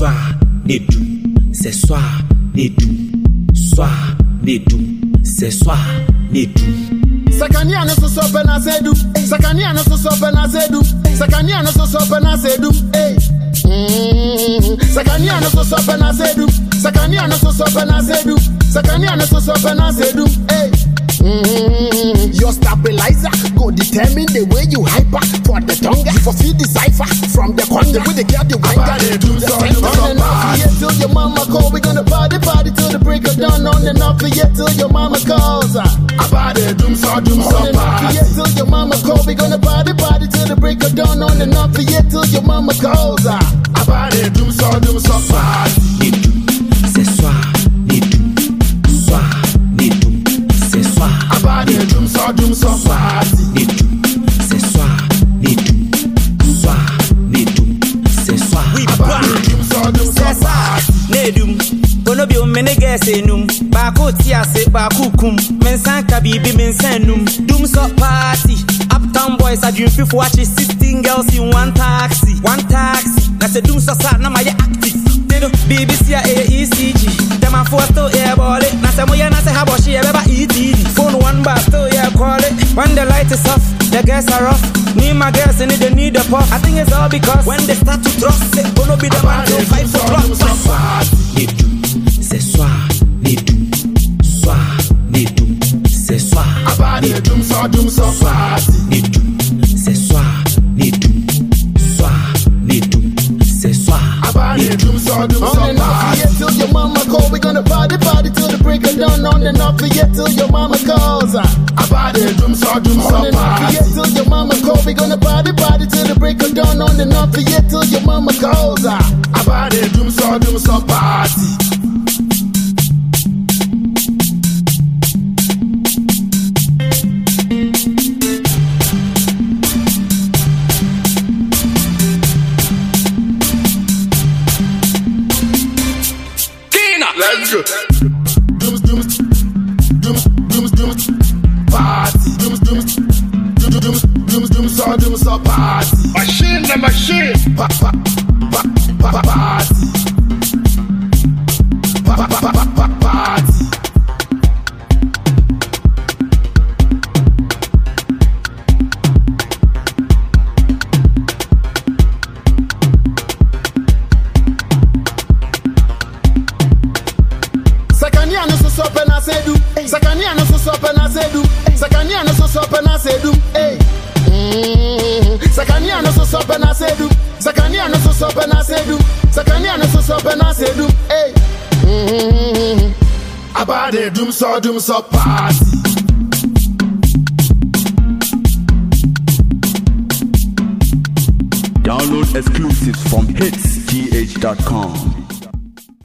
soir, Nedou, c'est soir, Nedou, soir, Nedou, c'est soir, Nedou. Sakania no so so pe na sedu. Sakania no so so pe na sedu. Sakania no so so pe na sedu. Hey. Mm. Sakania no so so pe na sedu. Sakania no so so pe na sedu. Sakania no so so pe na sedu. Go determine the way you hyper for the tongue. You for feed the cipher from the conga with the girl the wine got Abade do dum the so, thing. dum so On and off bad. here till your mama call. We gonna party party till the break of dawn. On and off here till your mama calls. ah. Abade dum so dum so On and off bad. here till your mama call. We gonna party party till the break of dawn. On and off here till your mama calls. ah. Abade dum so dum so bad. Nedou, c'est soir, Nedou, soir, Nedou, c'est soir, Abade dum so dum so bad. Kono bi ome ne gɛɛse num baako ti ase baako kum. Me nsa ka biribi me nsa num dum sɔ party. Uptown boys adwemfifo akye 16 girls in one taxi. One taxi. Na sɛ dum sɔ sa na mayɛ active. Biribi si a ɛyɛ ECG dɛmafoɔ still yɛ bɔɔle na sɛ moyɛ na sɛ habɔhye yɛbɛba ETD phone one bar still yɛ kɔɔle when the light is off the girls are off. Me my girls and they need the puff. I think it's all because when they start to trust it gonna be the man dum so o'clock Abade dum so dum so bad. Nedou, c'est soir, Nedou, soir, Nedou, c'est soir, Abade dum so dum On and off till your mama call. We gonna party party till the break of dawn. On and off here till your mama calls. Abade dum so dum On and off here till your mama call. We gonna party party till the break of dawn. On and off till your mama calls. ah. Abade dum so dum so bad. Let's go. Dum dum dum dum dum party. Dum dum dum dum dum dum so dum so party. Machine the machine. Pa pa pa pa pa party. Sakania no so so pe na sedu. Sakania no so so pe na sedu. Hey. Mm. Sakania no so so pe na sedu. Sakania no so so pe na sedu. Sakania no so so pe na sedu. Hey. Mm. Abade dum so dum so party. Download exclusives from hitsgh.com.